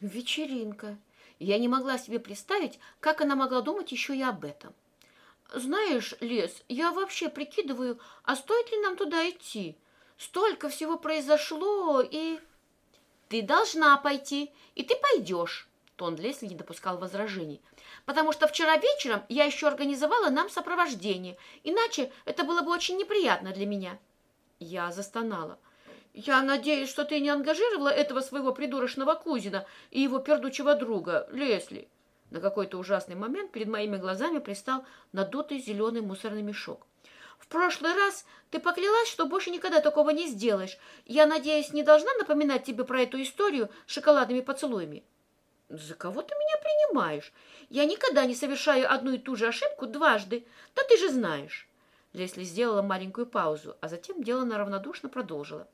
Вечеринка. Я не могла себе представить, как она могла думать еще и об этом. Знаешь, Лес, я вообще прикидываю, а стоит ли нам туда идти? Столько всего произошло, и... Ты должна пойти, и ты пойдешь. Тон Лесли не допускал возражений. «Потому что вчера вечером я еще организовала нам сопровождение, иначе это было бы очень неприятно для меня». Я застонала. «Я надеюсь, что ты не ангажировала этого своего придурочного кузина и его пердучего друга, Лесли». На какой-то ужасный момент перед моими глазами пристал надутый зеленый мусорный мешок. В прошлый раз ты поклялась, что больше никогда такого не сделаешь. Я надеюсь, не должна напоминать тебе про эту историю с шоколадными поцелуями. За кого ты меня принимаешь? Я никогда не совершаю одну и ту же ошибку дважды. Да ты же знаешь. Лесли сделала маленькую паузу, а затем делано равнодушно продолжила.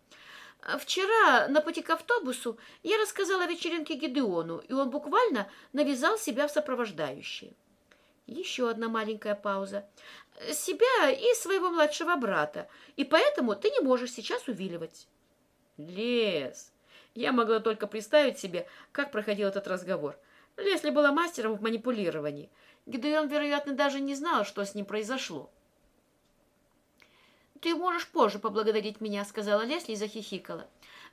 Вчера на пути к автобусу я рассказала о вечеринке Гидеону, и он буквально навязал себя в сопровождающие. Еще одна маленькая пауза. Себя и своего младшего брата, и поэтому ты не можешь сейчас увиливать. Лес, я могла только представить себе, как проходил этот разговор. Лесли была мастером в манипулировании. Гидеон, вероятно, даже не знал, что с ним произошло. «Ты можешь позже поблагодарить меня», — сказала Лесли и захихикала.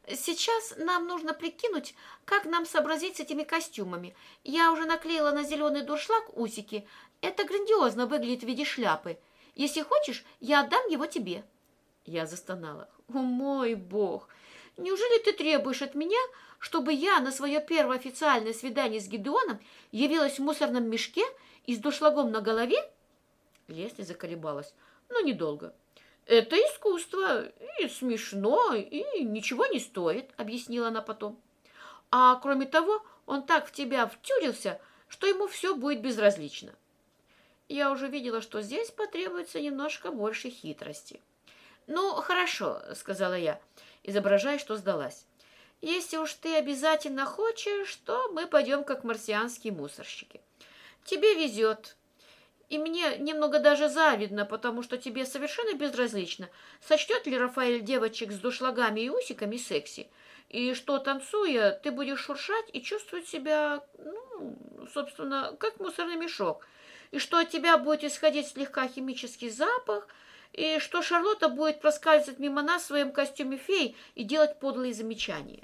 «Сейчас нам нужно прикинуть, как нам сообразить с этими костюмами. Я уже наклеила на зеленый дуршлаг усики. Это грандиозно выглядит в виде шляпы. Если хочешь, я отдам его тебе». Я застонала. «О, мой бог! Неужели ты требуешь от меня, чтобы я на свое первое официальное свидание с Гедеоном явилась в мусорном мешке и с душлагом на голове? Лесли заколебалась, но недолго. Это искусство, и смешно, и ничего не стоит, объяснила она потом. А кроме того, он так в тебя втюрился, что ему все будет безразлично. Я уже видела, что здесь потребуется немножко больше хитрости. «Ну, хорошо», — сказала я, изображая, что сдалась. «Если уж ты обязательно хочешь, то мы пойдем как марсианские мусорщики. Тебе везет. И мне немного даже завидно, потому что тебе совершенно безразлично, сочтет ли Рафаэль девочек с душлагами и усиками секси, и что, танцуя, ты будешь шуршать и чувствовать себя, ну, собственно, как мусорный мешок, и что от тебя будет исходить слегка химический запах – и что Шарлотта будет проскальзывать мимо нас в своем костюме феи и делать подлые замечания.